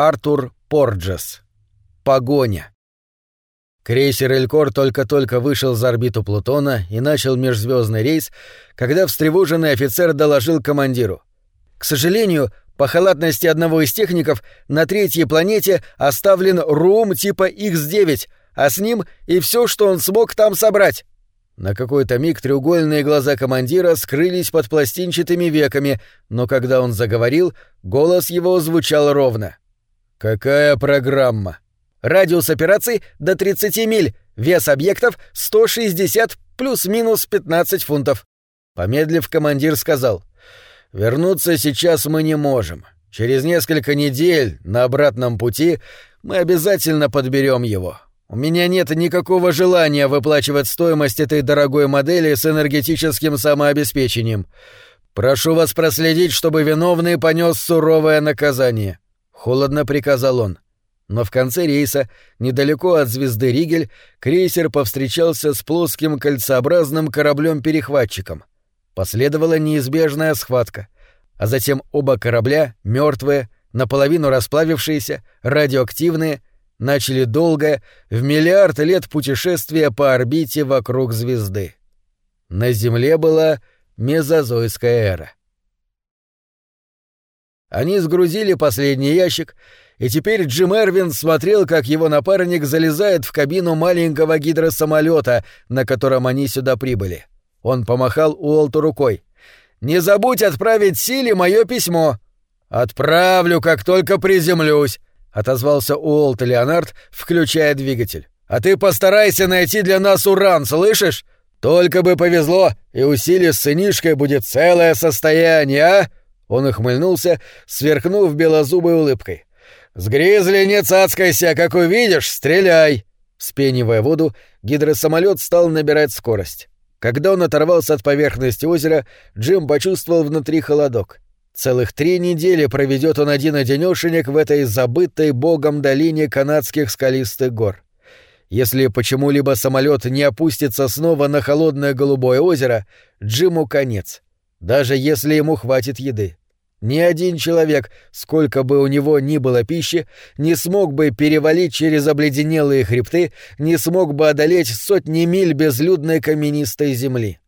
Артур Порджес. Погоня. Крейсер «Элькор» только-только вышел за орбиту Плутона и начал межзвездный рейс, когда встревоженный офицер доложил командиру. «К сожалению, по халатности одного из техников на третьей планете оставлен рум типа X9, а с ним и все, что он смог там собрать». На какой-то миг треугольные глаза командира скрылись под пластинчатыми веками, но когда он заговорил, голос его звучал ровно. «Какая программа?» «Радиус операции до 30 миль, вес объектов 160 плюс-минус 15 фунтов». Помедлив, командир сказал. «Вернуться сейчас мы не можем. Через несколько недель на обратном пути мы обязательно подберем его. У меня нет никакого желания выплачивать стоимость этой дорогой модели с энергетическим самообеспечением. Прошу вас проследить, чтобы виновный понес суровое наказание. Холодно приказал он. Но в конце рейса, недалеко от звезды Ригель, крейсер повстречался с плоским кольцеобразным кораблем-перехватчиком. Последовала неизбежная схватка, а затем оба корабля, мертвые, наполовину расплавившиеся, радиоактивные, начали долгое, в миллиард лет путешествие по орбите вокруг звезды. На Земле была мезозойская эра. Они сгрузили последний ящик, и теперь Джим Эрвин смотрел, как его напарник залезает в кабину маленького гидросамолета, на котором они сюда прибыли. Он помахал Уолту рукой. «Не забудь отправить Силе мое письмо!» «Отправлю, как только приземлюсь!» — отозвался Уолт Леонард, включая двигатель. «А ты постарайся найти для нас уран, слышишь? Только бы повезло, и у Сили с сынишкой будет целое состояние, а?» Он ухмыльнулся, сверкнув белозубой улыбкой. «С гризли не цацкайся, как увидишь, стреляй!» Вспенивая воду, гидросамолет стал набирать скорость. Когда он оторвался от поверхности озера, Джим почувствовал внутри холодок. Целых три недели проведет он один-одинешенек в этой забытой богом долине канадских скалистых гор. Если почему-либо самолет не опустится снова на холодное голубое озеро, Джиму конец. Даже если ему хватит еды. Ни один человек, сколько бы у него ни было пищи, не смог бы перевалить через обледенелые хребты, не смог бы одолеть сотни миль безлюдной каменистой земли.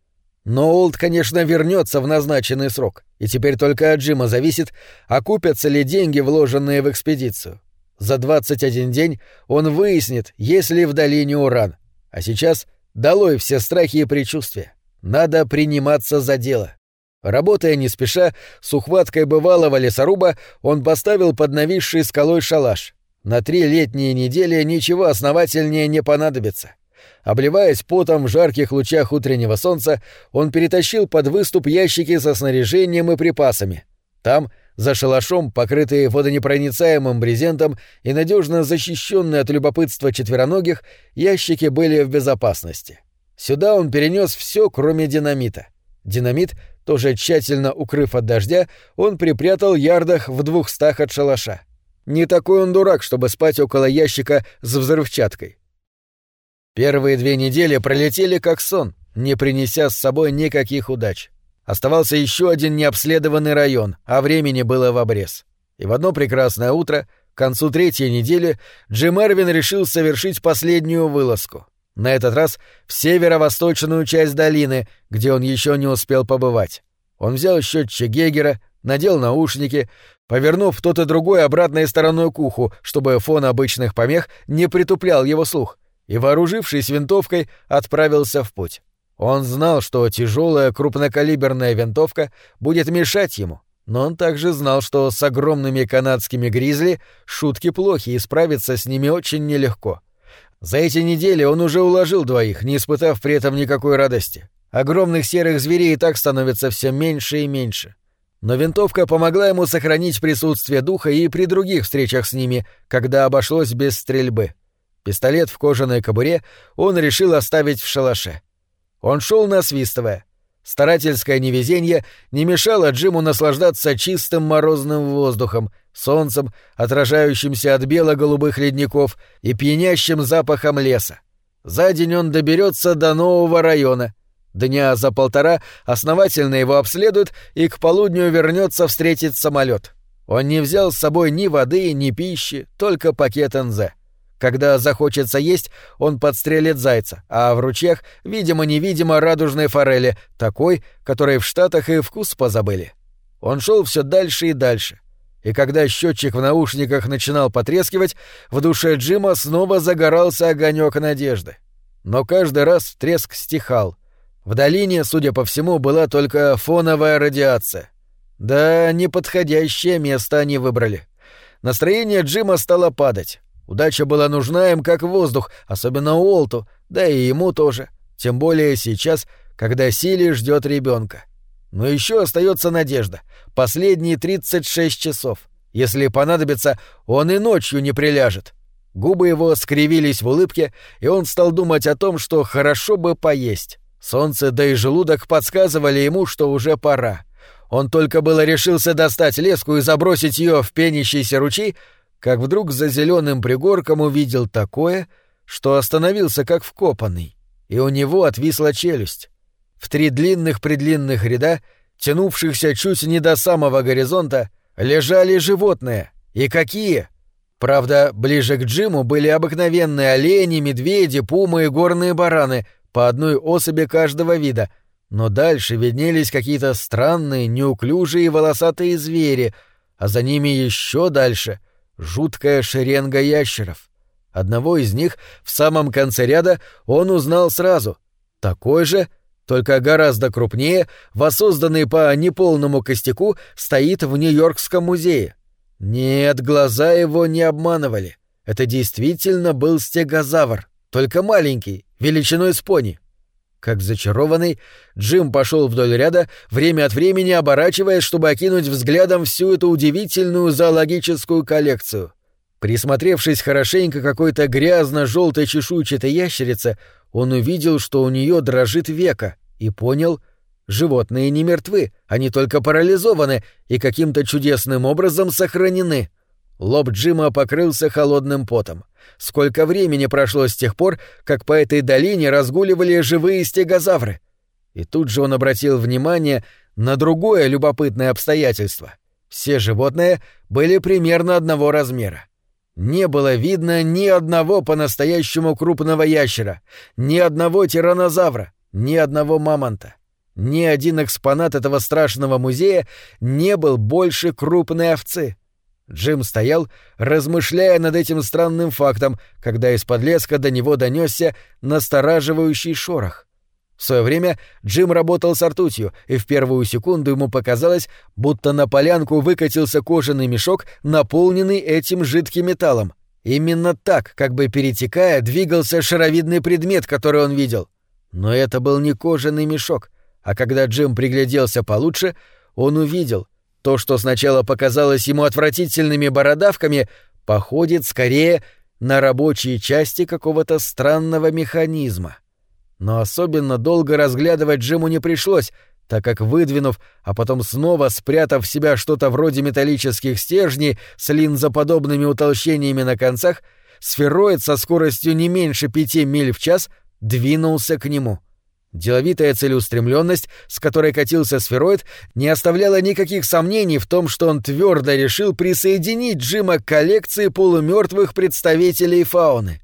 Но Олд, конечно, вернется в назначенный срок, и теперь только от Джима зависит, окупятся ли деньги, вложенные в экспедицию. За 21 день он выяснит, есть ли в долине уран. А сейчас долой все страхи и предчувствия. Надо приниматься за дело. Работая не спеша, с ухваткой бывалого лесоруба, он поставил под нависшей скалой шалаш. На три летние недели ничего основательнее не понадобится. Обливаясь потом в жарких лучах утреннего солнца, он перетащил под выступ ящики со снаряжением и припасами. Там, за шалашом, покрытые водонепроницаемым брезентом и надежно защищенные от любопытства четвероногих, ящики были в безопасности. Сюда он перенес все, кроме динамита. Динамит, тоже тщательно укрыв от дождя, он припрятал ярдах в двухстах от шалаша. Не такой он дурак, чтобы спать около ящика с взрывчаткой. Первые две недели пролетели как сон, не принеся с собой никаких удач. Оставался еще один необследованный район, а времени было в обрез. И в одно прекрасное утро, к концу третьей недели, Джим Эрвин решил совершить последнюю вылазку. На этот раз в северо-восточную часть долины, где он еще не успел побывать. Он взял счетчик Гегера, надел наушники, повернув тот и другой обратной стороной к уху, чтобы фон обычных помех не притуплял его слух, и, вооружившись винтовкой, отправился в путь. Он знал, что тяжелая крупнокалиберная винтовка будет мешать ему, но он также знал, что с огромными канадскими гризли шутки плохи и справиться с ними очень нелегко. За эти недели он уже уложил двоих, не испытав при этом никакой радости. Огромных серых зверей и так становится все меньше и меньше. Но винтовка помогла ему сохранить присутствие духа и при других встречах с ними, когда обошлось без стрельбы. Пистолет в кожаной кобуре он решил оставить в шалаше. Он шел насвистывая. Старательское невезение не мешало Джиму наслаждаться чистым морозным воздухом, солнцем, отражающимся от бело-голубых ледников и пьянящим запахом леса. За день он доберется до нового района. Дня за полтора основательно его обследуют и к полудню вернется встретить самолет. Он не взял с собой ни воды, ни пищи, только пакет НЗ. Когда захочется есть, он подстрелит зайца, а в ручьях, видимо-невидимо, радужной форели, такой, которой в Штатах и вкус позабыли. Он шел все дальше и дальше. И когда счетчик в наушниках начинал потрескивать, в душе Джима снова загорался огонек надежды. Но каждый раз треск стихал. В долине, судя по всему, была только фоновая радиация. Да, неподходящее место они выбрали. Настроение Джима стало падать. Удача была нужна им как воздух, особенно Уолту, да и ему тоже. Тем более сейчас, когда Сили ждет ребенка. Но еще остается надежда. Последние 36 часов. Если понадобится, он и ночью не приляжет. Губы его скривились в улыбке, и он стал думать о том, что хорошо бы поесть. Солнце да и желудок подсказывали ему, что уже пора. Он только было решился достать леску и забросить ее в пенящийся ручей, как вдруг за зеленым пригорком увидел такое, что остановился как вкопанный, и у него отвисла челюсть. В три длинных-предлинных ряда, тянувшихся чуть не до самого горизонта, лежали животные. И какие! Правда, ближе к Джиму были обыкновенные олени, медведи, пумы и горные бараны, по одной особи каждого вида, но дальше виднелись какие-то странные, неуклюжие волосатые звери, а за ними еще дальше — жуткая шеренга ящеров. Одного из них в самом конце ряда он узнал сразу. Такой же, только гораздо крупнее, воссозданный по неполному костяку, стоит в Нью-Йоркском музее. Нет, глаза его не обманывали. Это действительно был стегозавр, только маленький, величиной с пони. Как зачарованный, Джим пошел вдоль ряда, время от времени оборачиваясь, чтобы окинуть взглядом всю эту удивительную зоологическую коллекцию. Присмотревшись хорошенько какой-то грязно-желтой чешуйчатой ящерице, он увидел, что у нее дрожит века, и понял — животные не мертвы, они только парализованы и каким-то чудесным образом сохранены. Лоб Джима покрылся холодным потом. Сколько времени прошло с тех пор, как по этой долине разгуливали живые стегозавры? И тут же он обратил внимание на другое любопытное обстоятельство. Все животные были примерно одного размера. Не было видно ни одного по-настоящему крупного ящера, ни одного тиранозавра, ни одного мамонта. Ни один экспонат этого страшного музея не был больше крупной овцы. Джим стоял, размышляя над этим странным фактом, когда из-под леска до него донесся настораживающий шорох. В свое время Джим работал с ртутью, и в первую секунду ему показалось, будто на полянку выкатился кожаный мешок, наполненный этим жидким металлом. Именно так, как бы перетекая, двигался шаровидный предмет, который он видел. Но это был не кожаный мешок, а когда Джим пригляделся получше, он увидел — то, что сначала показалось ему отвратительными бородавками, походит скорее на рабочие части какого-то странного механизма. Но особенно долго разглядывать Джиму не пришлось, так как выдвинув, а потом снова спрятав в себя что-то вроде металлических стержней с линзоподобными утолщениями на концах, сфероид со скоростью не меньше пяти миль в час двинулся к нему — Деловитая целеустремленность, с которой катился сфероид, не оставляла никаких сомнений в том, что он твердо решил присоединить Джима к коллекции полумертвых представителей фауны.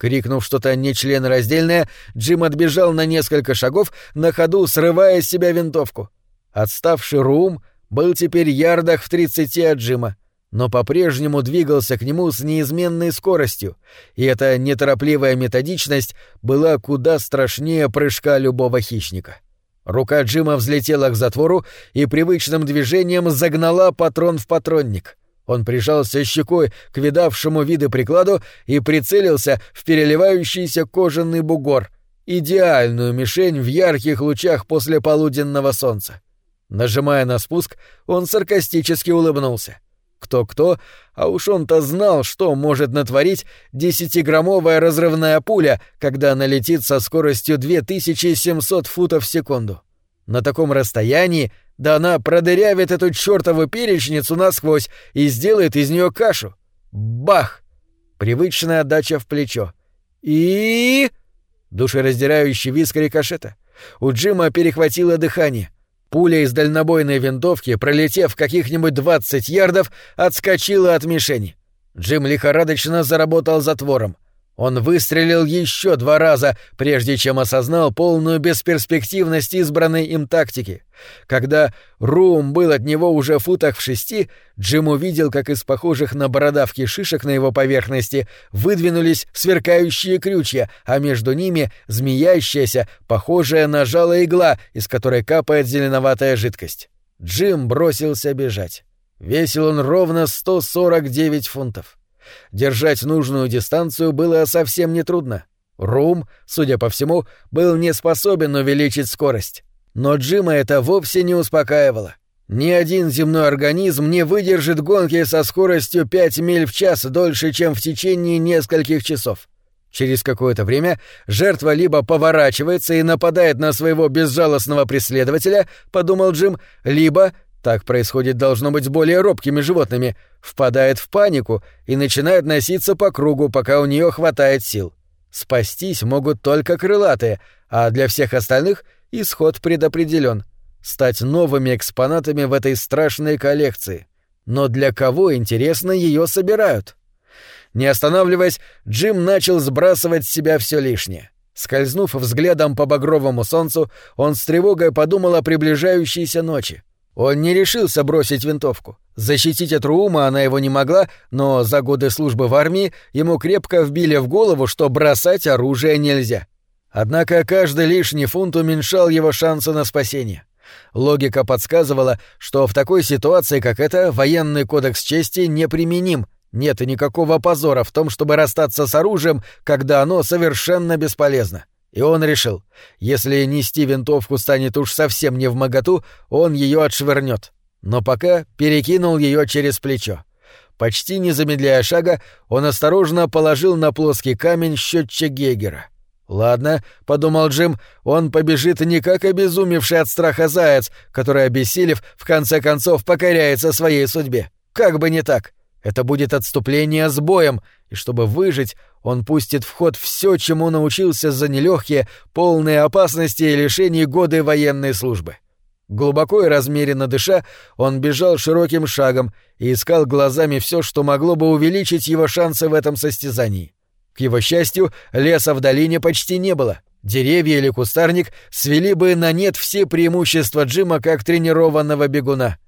Крикнув что-то нечленораздельное, Джим отбежал на несколько шагов, на ходу срывая с себя винтовку. Отставший Рум был теперь ярдах в тридцати от Джима но по-прежнему двигался к нему с неизменной скоростью, и эта неторопливая методичность была куда страшнее прыжка любого хищника. Рука Джима взлетела к затвору и привычным движением загнала патрон в патронник. Он прижался щекой к видавшему виды прикладу и прицелился в переливающийся кожаный бугор, идеальную мишень в ярких лучах после полуденного солнца. Нажимая на спуск, он саркастически улыбнулся. — кто-кто, а уж он-то знал, что может натворить десятиграммовая разрывная пуля, когда она летит со скоростью 2700 футов в секунду. На таком расстоянии да она продырявит эту чёртову перечницу насквозь и сделает из нее кашу. Бах! Привычная отдача в плечо. И... Душераздирающий виск рикошета. У Джима перехватило дыхание. Пуля из дальнобойной винтовки, пролетев каких-нибудь 20 ярдов, отскочила от мишени. Джим лихорадочно заработал затвором. Он выстрелил еще два раза, прежде чем осознал полную бесперспективность избранной им тактики. Когда Рум был от него уже в футах в шести, Джим увидел, как из похожих на бородавки шишек на его поверхности выдвинулись сверкающие крючья, а между ними змеящаяся, похожая на жало игла, из которой капает зеленоватая жидкость. Джим бросился бежать. Весил он ровно 149 фунтов. Держать нужную дистанцию было совсем нетрудно. Рум, судя по всему, был не способен увеличить скорость. Но Джима это вовсе не успокаивало. Ни один земной организм не выдержит гонки со скоростью 5 миль в час дольше, чем в течение нескольких часов. Через какое-то время жертва либо поворачивается и нападает на своего безжалостного преследователя, подумал Джим, либо так происходит должно быть с более робкими животными, впадает в панику и начинает носиться по кругу, пока у нее хватает сил. Спастись могут только крылатые, а для всех остальных исход предопределен — стать новыми экспонатами в этой страшной коллекции. Но для кого, интересно, ее собирают? Не останавливаясь, Джим начал сбрасывать с себя все лишнее. Скользнув взглядом по багровому солнцу, он с тревогой подумал о приближающейся ночи. Он не решился бросить винтовку. Защитить от Рума она его не могла, но за годы службы в армии ему крепко вбили в голову, что бросать оружие нельзя. Однако каждый лишний фунт уменьшал его шансы на спасение. Логика подсказывала, что в такой ситуации, как эта, военный кодекс чести неприменим, нет и никакого позора в том, чтобы расстаться с оружием, когда оно совершенно бесполезно. И он решил, если нести винтовку станет уж совсем не в моготу, он ее отшвырнет. Но пока перекинул ее через плечо. Почти не замедляя шага, он осторожно положил на плоский камень счетчик Гегера. «Ладно», — подумал Джим, — «он побежит не как обезумевший от страха заяц, который, обессилев, в конце концов покоряется своей судьбе. Как бы не так. Это будет отступление с боем, и чтобы выжить, он пустит в ход все, чему научился за нелегкие, полные опасности и лишений годы военной службы. Глубоко и размеренно дыша, он бежал широким шагом и искал глазами все, что могло бы увеличить его шансы в этом состязании. К его счастью, леса в долине почти не было. Деревья или кустарник свели бы на нет все преимущества Джима как тренированного бегуна.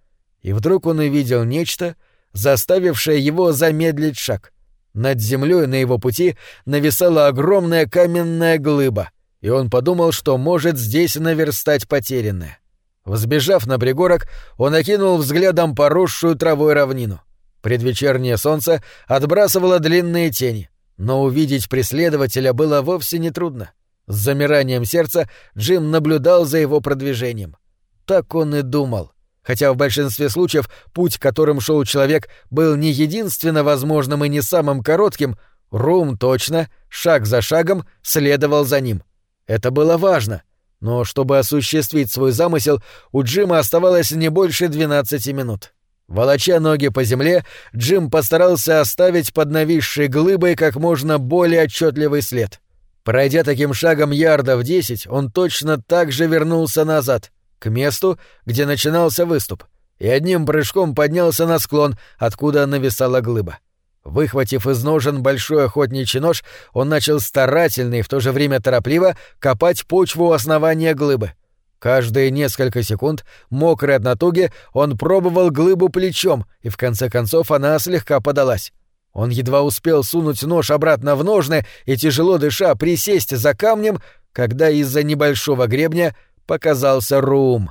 И вдруг он увидел нечто, заставившее его замедлить шаг — над землей на его пути нависала огромная каменная глыба, и он подумал, что может здесь наверстать потерянное. Взбежав на пригорок, он окинул взглядом поросшую травой равнину. Предвечернее солнце отбрасывало длинные тени, но увидеть преследователя было вовсе нетрудно. С замиранием сердца Джим наблюдал за его продвижением. Так он и думал хотя в большинстве случаев путь, которым шел человек, был не единственно возможным и не самым коротким, Рум точно, шаг за шагом, следовал за ним. Это было важно. Но чтобы осуществить свой замысел, у Джима оставалось не больше 12 минут. Волоча ноги по земле, Джим постарался оставить под нависшей глыбой как можно более отчетливый след. Пройдя таким шагом ярдов десять, он точно так же вернулся назад — к месту, где начинался выступ, и одним прыжком поднялся на склон, откуда нависала глыба. Выхватив из ножен большой охотничий нож, он начал старательно и в то же время торопливо копать почву у основания глыбы. Каждые несколько секунд, мокрый от натуги, он пробовал глыбу плечом, и в конце концов она слегка подалась. Он едва успел сунуть нож обратно в ножны и, тяжело дыша, присесть за камнем, когда из-за небольшого гребня показался Рум.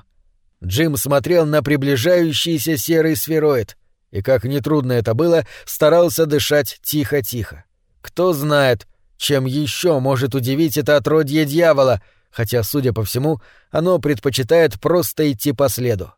Джим смотрел на приближающийся серый сфероид, и, как нетрудно это было, старался дышать тихо-тихо. Кто знает, чем еще может удивить это отродье дьявола, хотя, судя по всему, оно предпочитает просто идти по следу.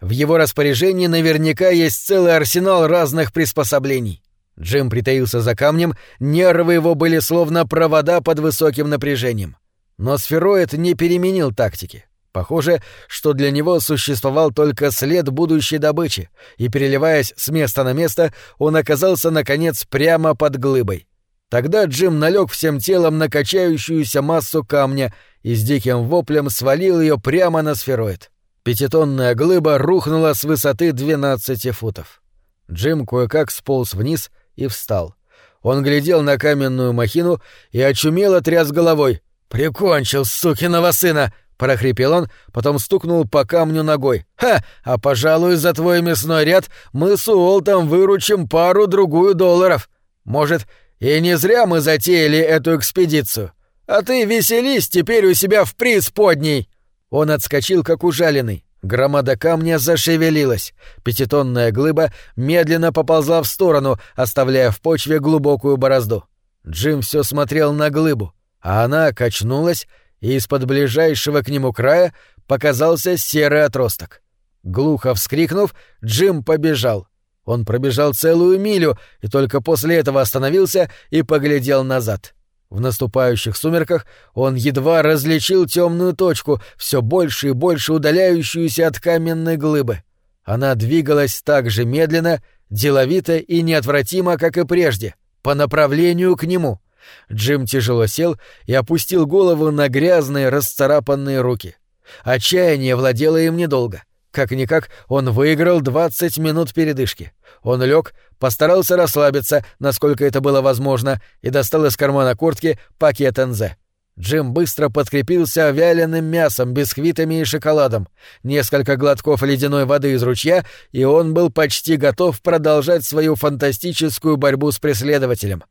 В его распоряжении наверняка есть целый арсенал разных приспособлений. Джим притаился за камнем, нервы его были словно провода под высоким напряжением. Но сфероид не переменил тактики. Похоже, что для него существовал только след будущей добычи, и, переливаясь с места на место, он оказался, наконец, прямо под глыбой. Тогда Джим налег всем телом на качающуюся массу камня и с диким воплем свалил ее прямо на сфероид. Пятитонная глыба рухнула с высоты 12 футов. Джим кое-как сполз вниз и встал. Он глядел на каменную махину и очумело тряс головой. «Прикончил, сукиного сына!» — прохрипел он, потом стукнул по камню ногой. «Ха! А, пожалуй, за твой мясной ряд мы с Уолтом выручим пару-другую долларов. Может, и не зря мы затеяли эту экспедицию. А ты веселись теперь у себя в преисподней!» Он отскочил, как ужаленный. Громада камня зашевелилась. Пятитонная глыба медленно поползла в сторону, оставляя в почве глубокую борозду. Джим все смотрел на глыбу, а она качнулась, и из-под ближайшего к нему края показался серый отросток. Глухо вскрикнув, Джим побежал. Он пробежал целую милю и только после этого остановился и поглядел назад. — в наступающих сумерках он едва различил темную точку, все больше и больше удаляющуюся от каменной глыбы. Она двигалась так же медленно, деловито и неотвратимо, как и прежде, по направлению к нему. Джим тяжело сел и опустил голову на грязные, расцарапанные руки. Отчаяние владело им недолго. Как-никак он выиграл 20 минут передышки. Он лег, постарался расслабиться, насколько это было возможно, и достал из кармана куртки пакет НЗ. Джим быстро подкрепился вяленым мясом, бисквитами и шоколадом. Несколько глотков ледяной воды из ручья, и он был почти готов продолжать свою фантастическую борьбу с преследователем.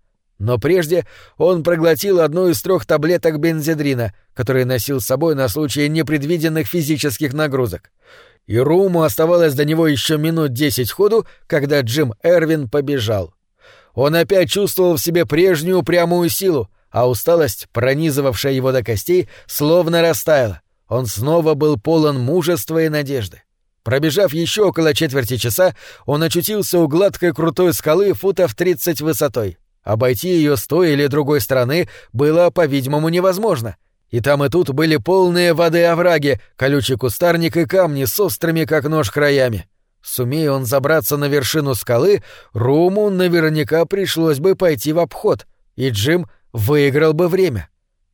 Но прежде он проглотил одну из трех таблеток бензидрина, которые носил с собой на случай непредвиденных физических нагрузок и Руму оставалось до него еще минут десять ходу, когда Джим Эрвин побежал. Он опять чувствовал в себе прежнюю упрямую силу, а усталость, пронизывавшая его до костей, словно растаяла. Он снова был полон мужества и надежды. Пробежав еще около четверти часа, он очутился у гладкой крутой скалы футов тридцать высотой. Обойти ее с той или другой стороны было, по-видимому, невозможно — и там и тут были полные воды овраги, колючий кустарник и камни с острыми, как нож, краями. Сумея он забраться на вершину скалы, Руму наверняка пришлось бы пойти в обход, и Джим выиграл бы время.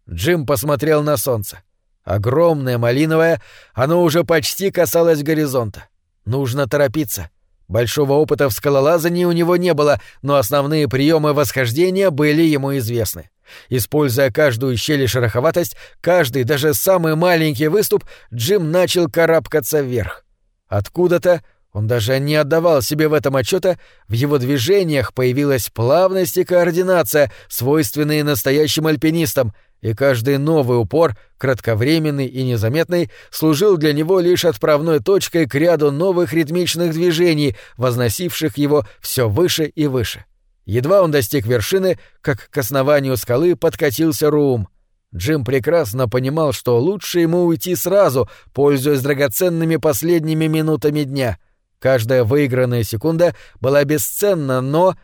Джим посмотрел на солнце. Огромное малиновое, оно уже почти касалось горизонта. Нужно торопиться. Большого опыта в скалолазании у него не было, но основные приемы восхождения были ему известны. Используя каждую щель и шероховатость, каждый, даже самый маленький выступ, Джим начал карабкаться вверх. Откуда-то, он даже не отдавал себе в этом отчета, в его движениях появилась плавность и координация, свойственные настоящим альпинистам, и каждый новый упор, кратковременный и незаметный, служил для него лишь отправной точкой к ряду новых ритмичных движений, возносивших его все выше и выше. — Едва он достиг вершины, как к основанию скалы подкатился Рум. Джим прекрасно понимал, что лучше ему уйти сразу, пользуясь драгоценными последними минутами дня. Каждая выигранная секунда была бесценна, но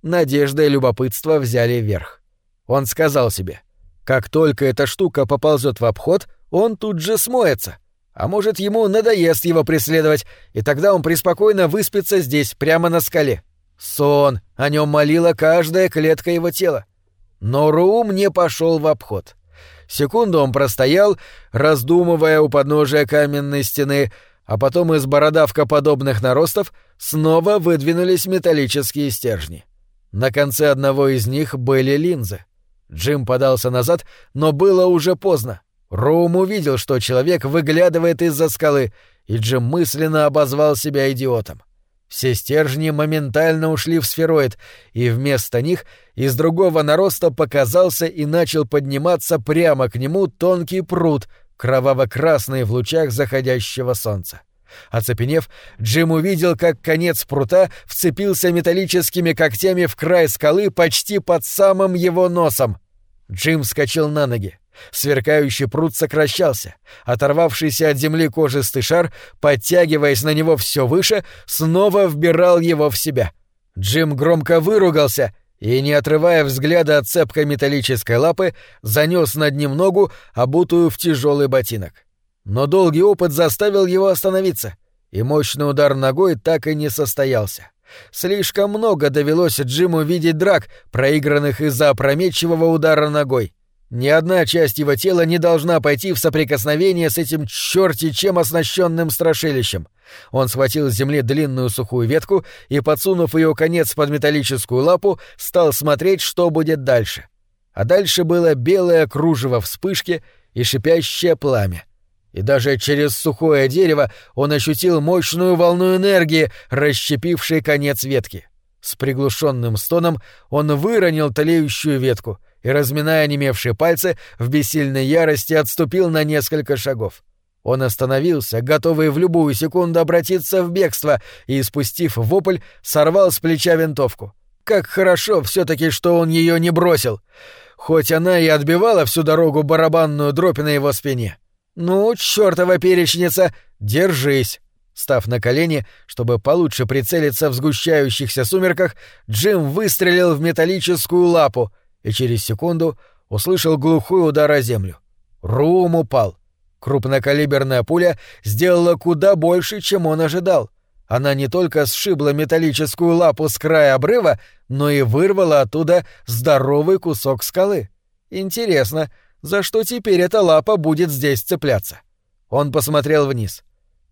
надежда и любопытство взяли верх. Он сказал себе, как только эта штука поползет в обход, он тут же смоется. А может, ему надоест его преследовать, и тогда он преспокойно выспится здесь, прямо на скале. Сон, о нем молила каждая клетка его тела. Но Руум не пошел в обход. Секунду он простоял, раздумывая у подножия каменной стены, а потом из бородавкоподобных наростов снова выдвинулись металлические стержни. На конце одного из них были линзы. Джим подался назад, но было уже поздно. Роум увидел, что человек выглядывает из-за скалы, и Джим мысленно обозвал себя идиотом. Все стержни моментально ушли в сфероид, и вместо них из другого нароста показался и начал подниматься прямо к нему тонкий пруд, кроваво-красный в лучах заходящего солнца. Оцепенев, Джим увидел, как конец прута вцепился металлическими когтями в край скалы почти под самым его носом. Джим вскочил на ноги. Сверкающий пруд сокращался. Оторвавшийся от земли кожистый шар, подтягиваясь на него все выше, снова вбирал его в себя. Джим громко выругался и, не отрывая взгляда от цепкой металлической лапы, занес над ним ногу, обутую в тяжелый ботинок. Но долгий опыт заставил его остановиться, и мощный удар ногой так и не состоялся. Слишком много довелось Джиму видеть драк, проигранных из-за опрометчивого удара ногой. Ни одна часть его тела не должна пойти в соприкосновение с этим черти чем оснащенным страшилищем. Он схватил с земли длинную сухую ветку и, подсунув ее конец под металлическую лапу, стал смотреть, что будет дальше. А дальше было белое кружево вспышки и шипящее пламя. И даже через сухое дерево он ощутил мощную волну энергии, расщепившей конец ветки. С приглушенным стоном он выронил тлеющую ветку — и, разминая немевшие пальцы, в бессильной ярости отступил на несколько шагов. Он остановился, готовый в любую секунду обратиться в бегство, и, спустив вопль, сорвал с плеча винтовку. Как хорошо все таки что он ее не бросил! Хоть она и отбивала всю дорогу барабанную дробь на его спине. «Ну, чёртова перечница, держись!» Став на колени, чтобы получше прицелиться в сгущающихся сумерках, Джим выстрелил в металлическую лапу, и через секунду услышал глухой удар о землю. Рум упал. Крупнокалиберная пуля сделала куда больше, чем он ожидал. Она не только сшибла металлическую лапу с края обрыва, но и вырвала оттуда здоровый кусок скалы. Интересно, за что теперь эта лапа будет здесь цепляться? Он посмотрел вниз.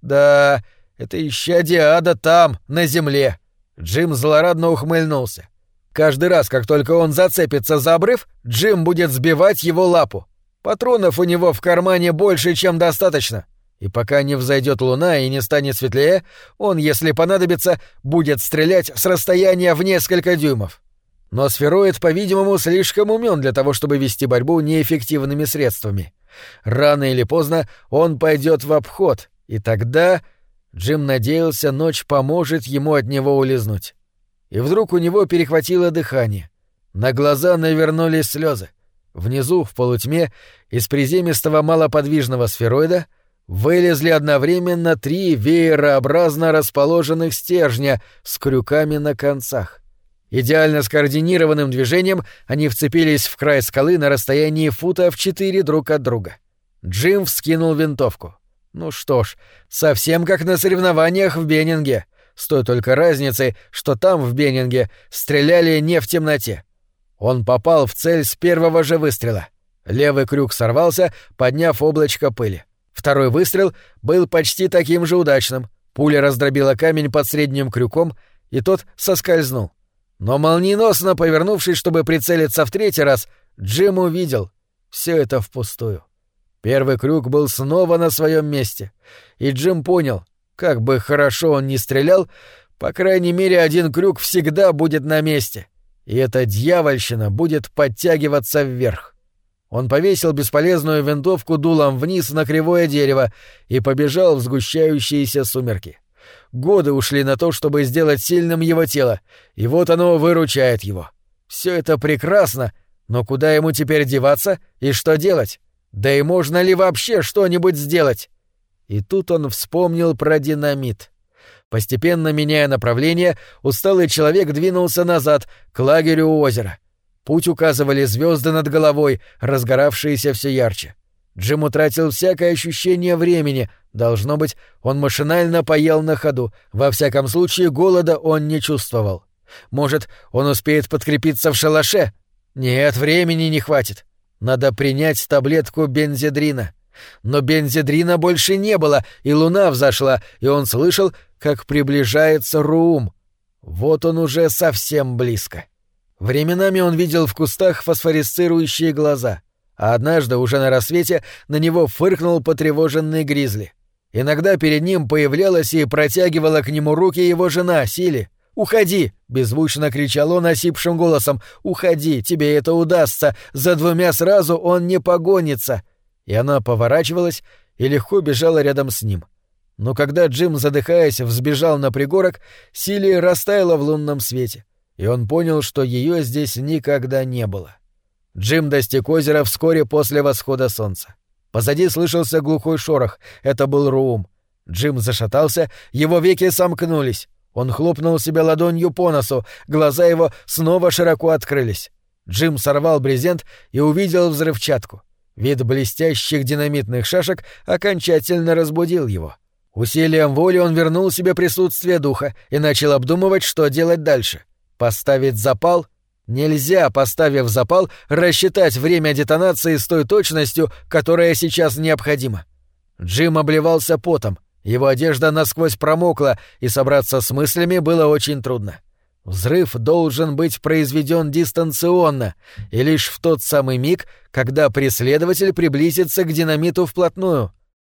Да, это исчадие ада там, на земле. Джим злорадно ухмыльнулся. Каждый раз, как только он зацепится за обрыв, Джим будет сбивать его лапу. Патронов у него в кармане больше, чем достаточно. И пока не взойдет луна и не станет светлее, он, если понадобится, будет стрелять с расстояния в несколько дюймов. Но сфероид, по-видимому, слишком умен для того, чтобы вести борьбу неэффективными средствами. Рано или поздно он пойдет в обход, и тогда Джим надеялся, ночь поможет ему от него улизнуть и вдруг у него перехватило дыхание. На глаза навернулись слезы. Внизу, в полутьме, из приземистого малоподвижного сфероида вылезли одновременно три веерообразно расположенных стержня с крюками на концах. Идеально скоординированным движением они вцепились в край скалы на расстоянии фута в четыре друг от друга. Джим вскинул винтовку. Ну что ж, совсем как на соревнованиях в Беннинге — с той только разницей, что там, в Беннинге, стреляли не в темноте. Он попал в цель с первого же выстрела. Левый крюк сорвался, подняв облачко пыли. Второй выстрел был почти таким же удачным. Пуля раздробила камень под средним крюком, и тот соскользнул. Но молниеносно повернувшись, чтобы прицелиться в третий раз, Джим увидел. Все это впустую. Первый крюк был снова на своем месте, и Джим понял, как бы хорошо он ни стрелял, по крайней мере, один крюк всегда будет на месте, и эта дьявольщина будет подтягиваться вверх. Он повесил бесполезную винтовку дулом вниз на кривое дерево и побежал в сгущающиеся сумерки. Годы ушли на то, чтобы сделать сильным его тело, и вот оно выручает его. Все это прекрасно, но куда ему теперь деваться и что делать? Да и можно ли вообще что-нибудь сделать? И тут он вспомнил про динамит. Постепенно меняя направление, усталый человек двинулся назад, к лагерю у озера. Путь указывали звезды над головой, разгоравшиеся все ярче. Джим утратил всякое ощущение времени. Должно быть, он машинально поел на ходу. Во всяком случае, голода он не чувствовал. Может, он успеет подкрепиться в шалаше? Нет, времени не хватит. Надо принять таблетку бензидрина. Но бензидрина больше не было, и луна взошла, и он слышал, как приближается Руум. Вот он уже совсем близко. Временами он видел в кустах фосфорисцирующие глаза, а однажды, уже на рассвете, на него фыркнул потревоженный гризли. Иногда перед ним появлялась и протягивала к нему руки его жена, Сили. «Уходи!» — беззвучно кричал он осипшим голосом. «Уходи! Тебе это удастся! За двумя сразу он не погонится!» и она поворачивалась и легко бежала рядом с ним. Но когда Джим, задыхаясь, взбежал на пригорок, Сили растаяла в лунном свете, и он понял, что ее здесь никогда не было. Джим достиг озера вскоре после восхода солнца. Позади слышался глухой шорох, это был Руум. Джим зашатался, его веки сомкнулись. Он хлопнул себя ладонью по носу, глаза его снова широко открылись. Джим сорвал брезент и увидел взрывчатку. Вид блестящих динамитных шашек окончательно разбудил его. Усилием воли он вернул себе присутствие духа и начал обдумывать, что делать дальше. Поставить запал? Нельзя, поставив запал, рассчитать время детонации с той точностью, которая сейчас необходима. Джим обливался потом, его одежда насквозь промокла, и собраться с мыслями было очень трудно. Взрыв должен быть произведен дистанционно, и лишь в тот самый миг, когда преследователь приблизится к динамиту вплотную.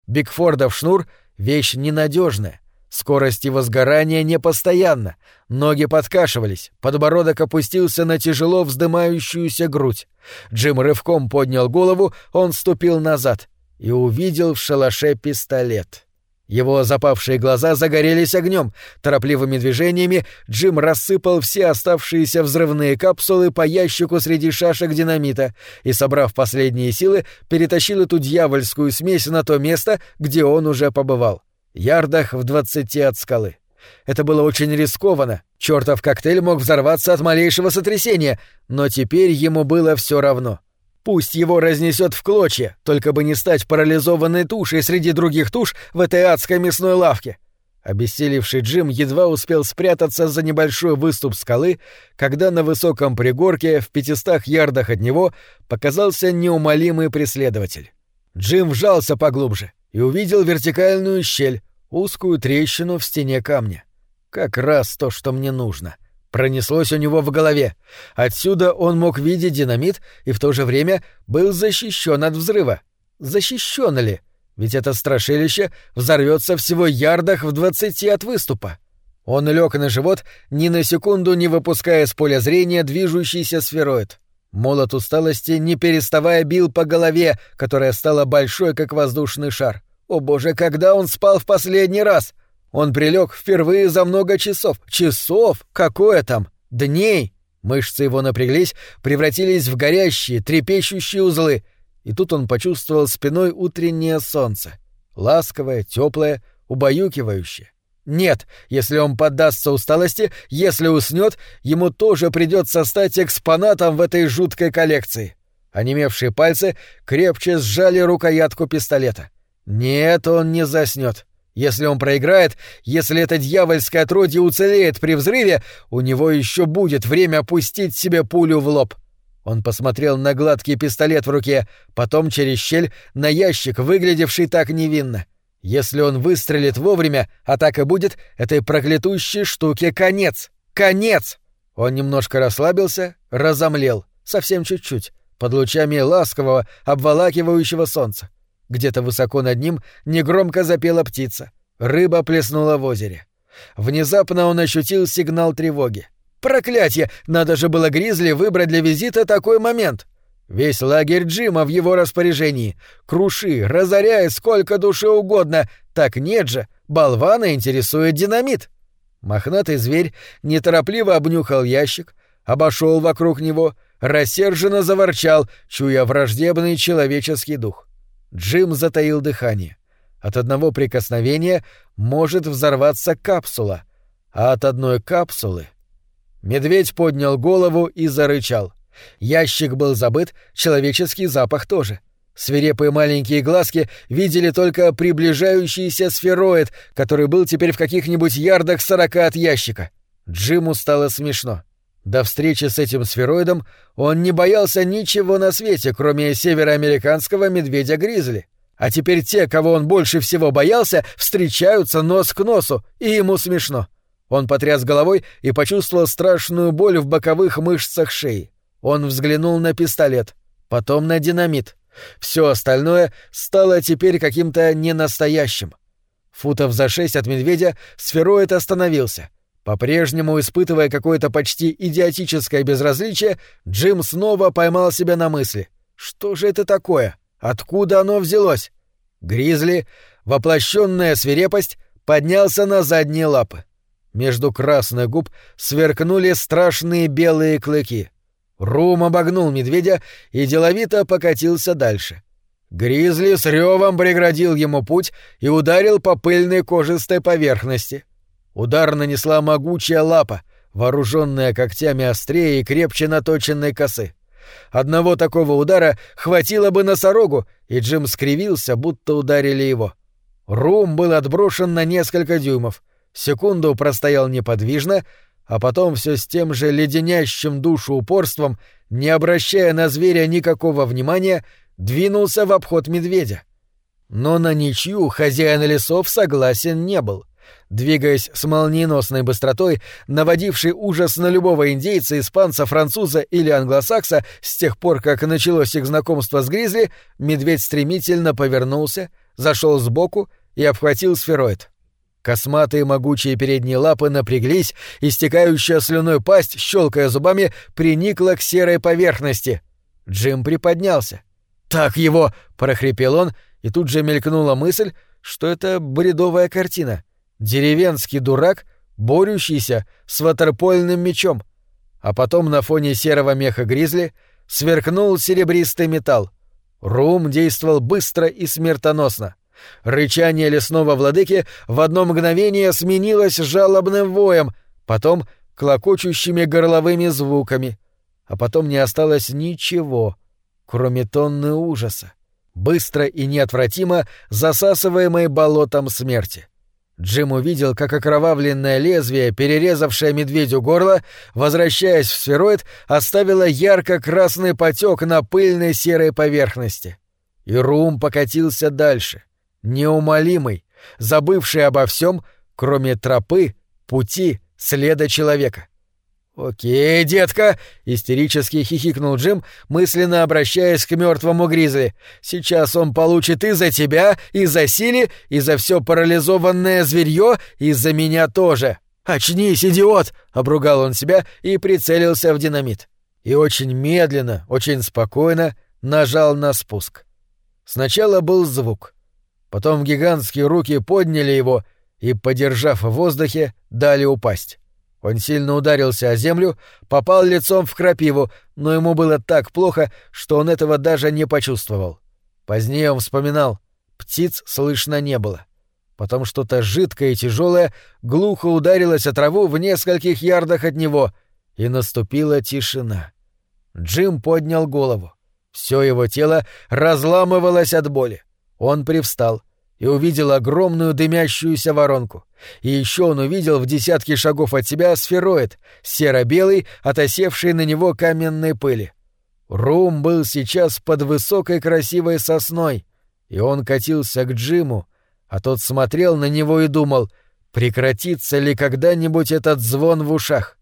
Бигфордов шнур — вещь ненадежная. Скорость его сгорания непостоянна, ноги подкашивались, подбородок опустился на тяжело вздымающуюся грудь. Джим рывком поднял голову, он ступил назад и увидел в шалаше пистолет. Его запавшие глаза загорелись огнем. Торопливыми движениями Джим рассыпал все оставшиеся взрывные капсулы по ящику среди шашек динамита и, собрав последние силы, перетащил эту дьявольскую смесь на то место, где он уже побывал. Ярдах в двадцати от скалы. Это было очень рискованно. Чёртов коктейль мог взорваться от малейшего сотрясения, но теперь ему было все равно. Пусть его разнесет в клочья, только бы не стать парализованной тушей среди других туш в этой адской мясной лавке. Обессилевший Джим едва успел спрятаться за небольшой выступ скалы, когда на высоком пригорке в пятистах ярдах от него показался неумолимый преследователь. Джим вжался поглубже и увидел вертикальную щель, узкую трещину в стене камня. Как раз то, что мне нужно. Пронеслось у него в голове. Отсюда он мог видеть динамит и в то же время был защищен от взрыва. Защищен ли? Ведь это страшилище взорвется всего ярдах в двадцати от выступа. Он лег на живот, ни на секунду не выпуская с поля зрения движущийся сфероид. Молот усталости, не переставая, бил по голове, которая стала большой, как воздушный шар. О боже, когда он спал в последний раз? Он прилег впервые за много часов. Часов? Какое там? Дней? Мышцы его напряглись, превратились в горящие, трепещущие узлы. И тут он почувствовал спиной утреннее солнце. Ласковое, теплое, убаюкивающее. Нет, если он поддастся усталости, если уснет, ему тоже придется стать экспонатом в этой жуткой коллекции. Онемевшие пальцы крепче сжали рукоятку пистолета. Нет, он не заснет. Если он проиграет, если это дьявольское отродье уцелеет при взрыве, у него еще будет время пустить себе пулю в лоб. Он посмотрел на гладкий пистолет в руке, потом через щель на ящик, выглядевший так невинно. Если он выстрелит вовремя, а так и будет, этой проклятущей штуке конец. Конец! Он немножко расслабился, разомлел, совсем чуть-чуть, под лучами ласкового, обволакивающего солнца. Где-то высоко над ним негромко запела птица. Рыба плеснула в озере. Внезапно он ощутил сигнал тревоги. Проклятье! Надо же было Гризли выбрать для визита такой момент. Весь лагерь Джима в его распоряжении. Круши, разоряй сколько душе угодно. Так нет же, болвана интересует динамит. Мохнатый зверь неторопливо обнюхал ящик, обошел вокруг него, рассерженно заворчал, чуя враждебный человеческий дух. Джим затаил дыхание. От одного прикосновения может взорваться капсула, а от одной капсулы... Медведь поднял голову и зарычал. Ящик был забыт, человеческий запах тоже. Свирепые маленькие глазки видели только приближающийся сфероид, который был теперь в каких-нибудь ярдах сорока от ящика. Джиму стало смешно. До встречи с этим сфероидом он не боялся ничего на свете, кроме североамериканского медведя-гризли. А теперь те, кого он больше всего боялся, встречаются нос к носу, и ему смешно. Он потряс головой и почувствовал страшную боль в боковых мышцах шеи. Он взглянул на пистолет, потом на динамит. Все остальное стало теперь каким-то ненастоящим. Футов за шесть от медведя сфероид остановился — по-прежнему испытывая какое-то почти идиотическое безразличие, Джим снова поймал себя на мысли. Что же это такое? Откуда оно взялось? Гризли, воплощенная свирепость, поднялся на задние лапы. Между красных губ сверкнули страшные белые клыки. Рум обогнул медведя и деловито покатился дальше. Гризли с ревом преградил ему путь и ударил по пыльной кожистой поверхности — Удар нанесла могучая лапа, вооруженная когтями острее и крепче наточенной косы. Одного такого удара хватило бы носорогу, и Джим скривился, будто ударили его. Рум был отброшен на несколько дюймов. Секунду простоял неподвижно, а потом все с тем же леденящим душу упорством, не обращая на зверя никакого внимания, двинулся в обход медведя. Но на ничью хозяин лесов согласен не был. Двигаясь с молниеносной быстротой, наводивший ужас на любого индейца, испанца, француза или англосакса с тех пор, как началось их знакомство с гризли, медведь стремительно повернулся, зашел сбоку и обхватил сфероид. Косматые могучие передние лапы напряглись, истекающая слюной пасть, щелкая зубами, приникла к серой поверхности. Джим приподнялся. «Так его!» — прохрипел он, и тут же мелькнула мысль, что это бредовая картина. Деревенский дурак, борющийся с ватерпольным мечом. А потом на фоне серого меха гризли сверкнул серебристый металл. Рум действовал быстро и смертоносно. Рычание лесного владыки в одно мгновение сменилось жалобным воем, потом клокочущими горловыми звуками, а потом не осталось ничего, кроме тонны ужаса, быстро и неотвратимо засасываемой болотом смерти. Джим увидел, как окровавленное лезвие, перерезавшее медведю горло, возвращаясь в сфероид, оставило ярко-красный потек на пыльной серой поверхности. И Рум покатился дальше — неумолимый, забывший обо всем, кроме тропы, пути, следа человека. «Окей, детка!» — истерически хихикнул Джим, мысленно обращаясь к мертвому Гризли. «Сейчас он получит и за тебя, и за Сили, и за все парализованное зверье, и за меня тоже. Очнись, идиот!» — обругал он себя и прицелился в динамит. И очень медленно, очень спокойно нажал на спуск. Сначала был звук. Потом гигантские руки подняли его и, подержав в воздухе, дали упасть. Он сильно ударился о землю, попал лицом в крапиву, но ему было так плохо, что он этого даже не почувствовал. Позднее он вспоминал, птиц слышно не было. Потом что-то жидкое и тяжелое глухо ударилось о траву в нескольких ярдах от него, и наступила тишина. Джим поднял голову. Все его тело разламывалось от боли. Он привстал и увидел огромную дымящуюся воронку. И еще он увидел в десятке шагов от себя сфероид, серо-белый, отосевший на него каменной пыли. Рум был сейчас под высокой красивой сосной, и он катился к Джиму, а тот смотрел на него и думал, прекратится ли когда-нибудь этот звон в ушах.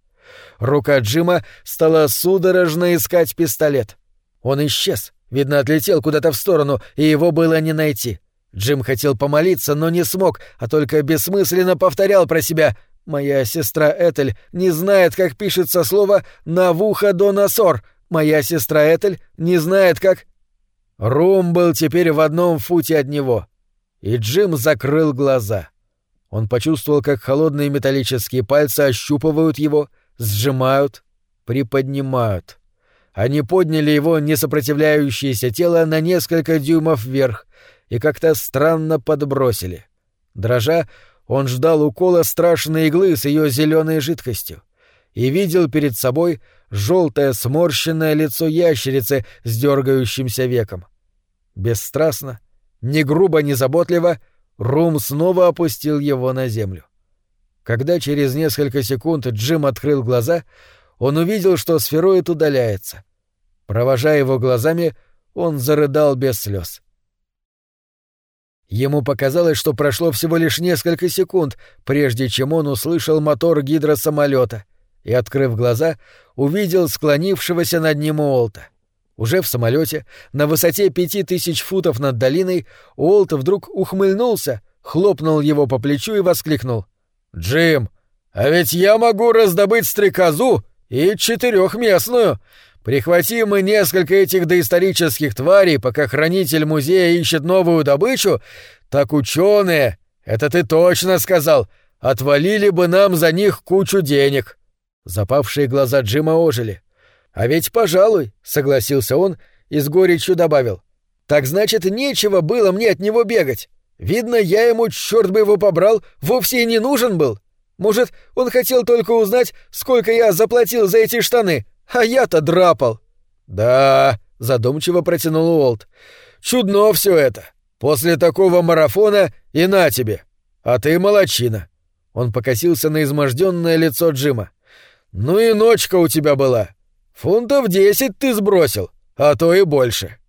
Рука Джима стала судорожно искать пистолет. Он исчез, Видно, отлетел куда-то в сторону, и его было не найти. Джим хотел помолиться, но не смог, а только бессмысленно повторял про себя «Моя сестра Этель не знает, как пишется слово «навуходоносор». Моя сестра Этель не знает, как...» Рум был теперь в одном футе от него, и Джим закрыл глаза. Он почувствовал, как холодные металлические пальцы ощупывают его, сжимают, приподнимают — они подняли его несопротивляющееся тело на несколько дюймов вверх и как-то странно подбросили. Дрожа, он ждал укола страшной иглы с ее зеленой жидкостью и видел перед собой желтое сморщенное лицо ящерицы с дергающимся веком. Бесстрастно, ни грубо, ни заботливо, Рум снова опустил его на землю. Когда через несколько секунд Джим открыл глаза, он увидел, что сфероид удаляется. Провожая его глазами, он зарыдал без слез. Ему показалось, что прошло всего лишь несколько секунд, прежде чем он услышал мотор гидросамолета и, открыв глаза, увидел склонившегося над ним Уолта. Уже в самолете, на высоте пяти тысяч футов над долиной, Уолт вдруг ухмыльнулся, хлопнул его по плечу и воскликнул. «Джим, а ведь я могу раздобыть стрекозу и четырехместную. Прихватим мы несколько этих доисторических тварей, пока хранитель музея ищет новую добычу, так ученые, это ты точно сказал, отвалили бы нам за них кучу денег. Запавшие глаза Джима ожили. А ведь, пожалуй, согласился он и с горечью добавил. Так значит, нечего было мне от него бегать. Видно, я ему, черт бы его побрал, вовсе и не нужен был. Может, он хотел только узнать, сколько я заплатил за эти штаны, а я-то драпал. Да, задумчиво протянул Уолт. Чудно все это. После такого марафона и на тебе. А ты молочина. Он покосился на изможденное лицо Джима. Ну и ночка у тебя была. Фунтов десять ты сбросил, а то и больше.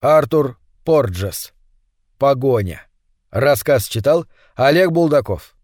Артур Порджес. Погоня. Рассказ читал Олег Булдаков.